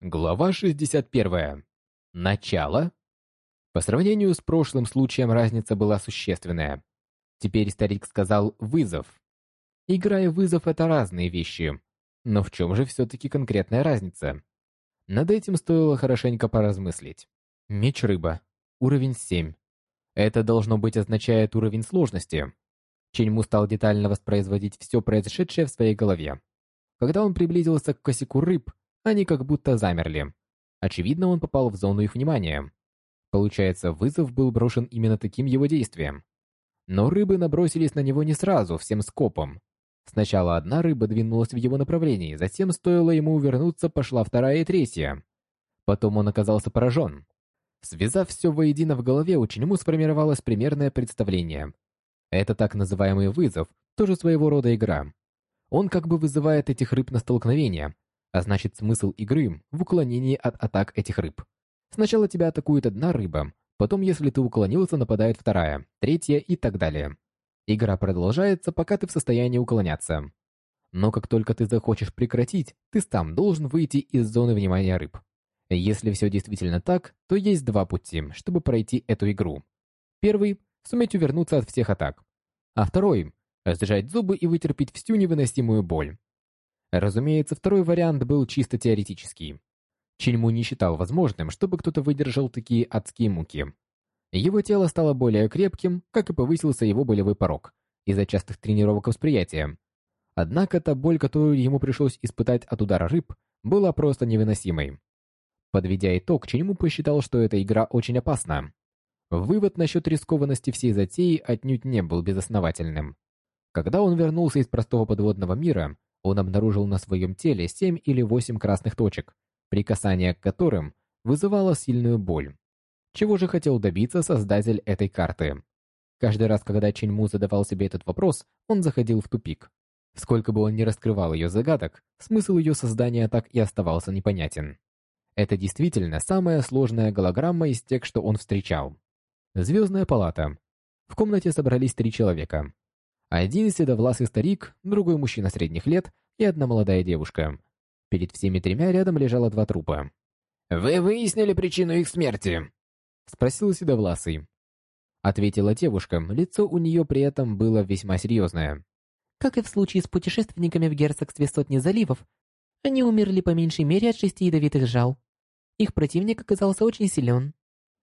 Глава 61. Начало. По сравнению с прошлым случаем разница была существенная. Теперь старик сказал «вызов». Игра и вызов — это разные вещи. Но в чем же все-таки конкретная разница? Над этим стоило хорошенько поразмыслить. Меч-рыба. Уровень 7. Это должно быть означает уровень сложности. Ченьму стал детально воспроизводить все произошедшее в своей голове. Когда он приблизился к косяку рыб, они как будто замерли. Очевидно, он попал в зону их внимания. Получается, вызов был брошен именно таким его действием. Но рыбы набросились на него не сразу, всем скопом. Сначала одна рыба двинулась в его направлении, затем, стоило ему увернуться, пошла вторая и третья. Потом он оказался поражен. Связав все воедино в голове, у Чиньму сформировалось примерное представление. Это так называемый вызов, тоже своего рода игра. Он как бы вызывает этих рыб на столкновение, а значит смысл игры в уклонении от атак этих рыб. Сначала тебя атакует одна рыба, потом, если ты уклонился, нападает вторая, третья и так далее. Игра продолжается, пока ты в состоянии уклоняться. Но как только ты захочешь прекратить, ты сам должен выйти из зоны внимания рыб. Если все действительно так, то есть два пути, чтобы пройти эту игру. Первый – суметь увернуться от всех атак. А второй – сжать зубы и вытерпеть всю невыносимую боль. Разумеется, второй вариант был чисто теоретический. Чельму не считал возможным, чтобы кто-то выдержал такие адские муки. Его тело стало более крепким, как и повысился его болевой порог из-за частых тренировок восприятия. Однако та боль, которую ему пришлось испытать от удара рыб, была просто невыносимой. Подведя итог, Ченьму посчитал, что эта игра очень опасна. Вывод насчет рискованности всей затеи отнюдь не был безосновательным. Когда он вернулся из простого подводного мира, он обнаружил на своем теле семь или восемь красных точек, прикасание к которым вызывало сильную боль. Чего же хотел добиться создатель этой карты? Каждый раз, когда Ченьму задавал себе этот вопрос, он заходил в тупик. Сколько бы он ни раскрывал ее загадок, смысл ее создания так и оставался непонятен. Это действительно самая сложная голограмма из тех, что он встречал. Звездная палата. В комнате собрались три человека. Один седовласый старик, другой мужчина средних лет и одна молодая девушка. Перед всеми тремя рядом лежало два трупа. «Вы выяснили причину их смерти?» Спросил седовласый. Ответила девушка, лицо у нее при этом было весьма серьезное. Как и в случае с путешественниками в герцогстве сотни заливов, они умерли по меньшей мере от шести ядовитых жал. Их противник оказался очень силен.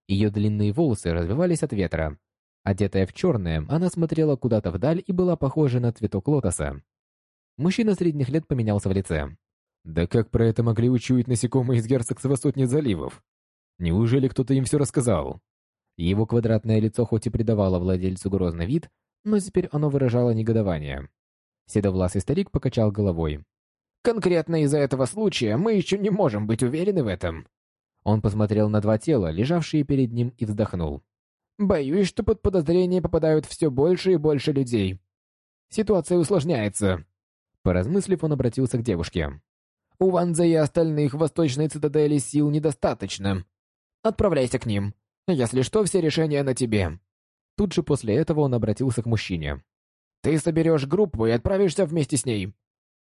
Ее длинные волосы развивались от ветра, Одетая в черное, она смотрела куда-то вдаль и была похожа на цветок лотоса. Мужчина средних лет поменялся в лице. Да как про это могли учуять насекомые из герцогства сотни заливов? Неужели кто-то им все рассказал? Его квадратное лицо хоть и придавало владельцу грозный вид, но теперь оно выражало негодование. Седовласый старик покачал головой. «Конкретно из-за этого случая мы еще не можем быть уверены в этом». Он посмотрел на два тела, лежавшие перед ним, и вздохнул. Боюсь, что под подозрение попадают все больше и больше людей. Ситуация усложняется. Поразмыслив, он обратился к девушке. У Ванза и остальных в Восточной Цитадели сил недостаточно. Отправляйся к ним. Если что, все решения на тебе. Тут же после этого он обратился к мужчине. Ты соберешь группу и отправишься вместе с ней.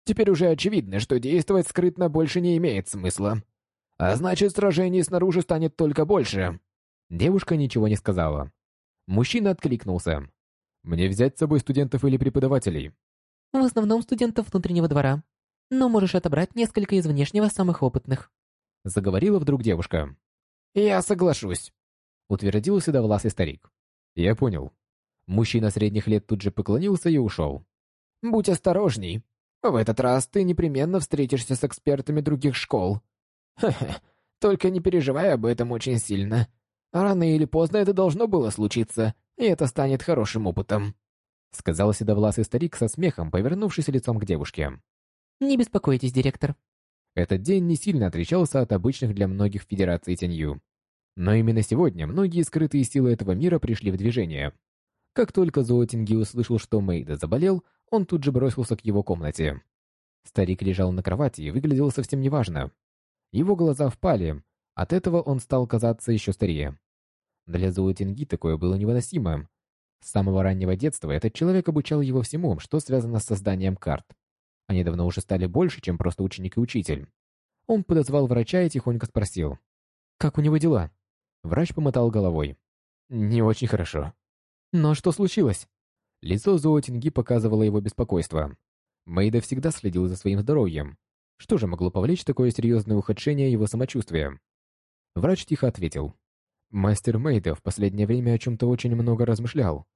Теперь уже очевидно, что действовать скрытно больше не имеет смысла. А значит, сражений снаружи станет только больше. Девушка ничего не сказала. Мужчина откликнулся. «Мне взять с собой студентов или преподавателей?» «В основном студентов внутреннего двора. Но можешь отобрать несколько из внешнего самых опытных». Заговорила вдруг девушка. «Я соглашусь», — утвердил седовласый старик. «Я понял». Мужчина средних лет тут же поклонился и ушел. «Будь осторожней. В этот раз ты непременно встретишься с экспертами других школ. Ха-ха, только не переживай об этом очень сильно. Рано или поздно это должно было случиться, и это станет хорошим опытом», — сказал седовласый старик со смехом, повернувшись лицом к девушке. «Не беспокойтесь, директор». Этот день не сильно отличался от обычных для многих Федераций Тенью. Но именно сегодня многие скрытые силы этого мира пришли в движение. Как только Зоотинги услышал, что Мейда заболел, он тут же бросился к его комнате. Старик лежал на кровати и выглядел совсем неважно. Его глаза впали, от этого он стал казаться еще старее. Для Зоутинги такое было невыносимо. С самого раннего детства этот человек обучал его всему, что связано с созданием карт. Они давно уже стали больше, чем просто ученик и учитель. Он подозвал врача и тихонько спросил. «Как у него дела?» Врач помотал головой. «Не очень хорошо». «Но что случилось?» Лицо Зоотинги показывало его беспокойство. Мэйда всегда следил за своим здоровьем. Что же могло повлечь такое серьезное ухудшение его самочувствия? Врач тихо ответил. Мастер Мэйда в последнее время о чем-то очень много размышлял.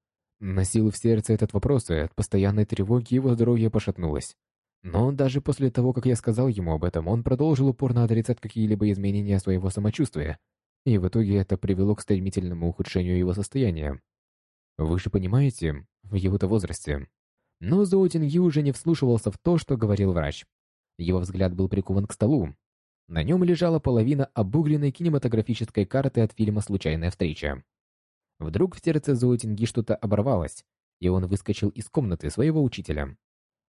Носил в сердце этот вопрос, и от постоянной тревоги его здоровье пошатнулось. Но даже после того, как я сказал ему об этом, он продолжил упорно отрицать какие-либо изменения своего самочувствия, и в итоге это привело к стремительному ухудшению его состояния. Вы же понимаете, в его-то возрасте. Но Зоу Тинги уже не вслушивался в то, что говорил врач. Его взгляд был прикован к столу. На нем лежала половина обугленной кинематографической карты от фильма «Случайная встреча». Вдруг в сердце Зоу Тинги что-то оборвалось, и он выскочил из комнаты своего учителя.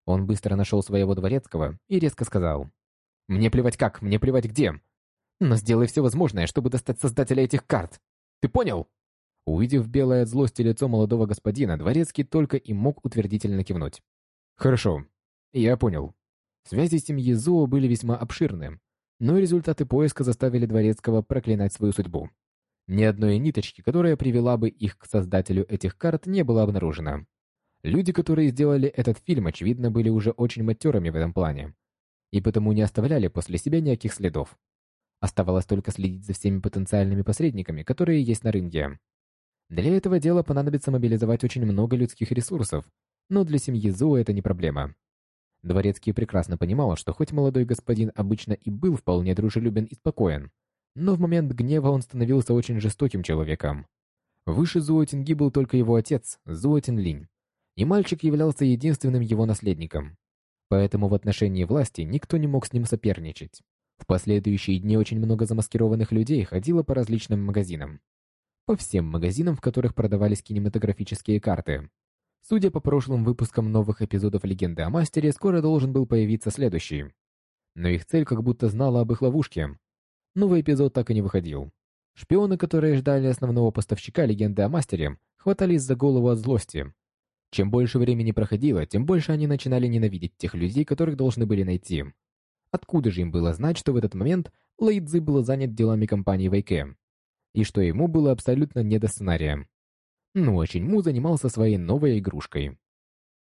Он быстро нашел своего дворецкого и резко сказал. «Мне плевать как, мне плевать где. Но сделай все возможное, чтобы достать создателя этих карт. Ты понял?» Увидев белое от злости лицо молодого господина, дворецкий только и мог утвердительно кивнуть. «Хорошо, я понял». Связи семьи Зоо были весьма обширны, но результаты поиска заставили дворецкого проклинать свою судьбу. Ни одной ниточки, которая привела бы их к создателю этих карт, не было обнаружено. Люди, которые сделали этот фильм, очевидно, были уже очень матерыми в этом плане, и потому не оставляли после себя никаких следов. Оставалось только следить за всеми потенциальными посредниками, которые есть на рынке. Для этого дела понадобится мобилизовать очень много людских ресурсов, но для семьи Зоу это не проблема. Дворецкий прекрасно понимал, что хоть молодой господин обычно и был вполне дружелюбен и спокоен, но в момент гнева он становился очень жестоким человеком. Выше Зуотинги был только его отец, Зуотин Линь, и мальчик являлся единственным его наследником. Поэтому в отношении власти никто не мог с ним соперничать. В последующие дни очень много замаскированных людей ходило по различным магазинам. По всем магазинам, в которых продавались кинематографические карты. Судя по прошлым выпускам новых эпизодов «Легенды о Мастере», скоро должен был появиться следующий. Но их цель как будто знала об их ловушке. Новый эпизод так и не выходил. Шпионы, которые ждали основного поставщика «Легенды о Мастере», хватались за голову от злости, чем больше времени проходило, тем больше они начинали ненавидеть тех людей, которых должны были найти. Откуда же им было знать, что в этот момент Лэйдзи был занят делами компании Вайке, и что ему было абсолютно не до сценария. Ну, очень Му занимался своей новой игрушкой.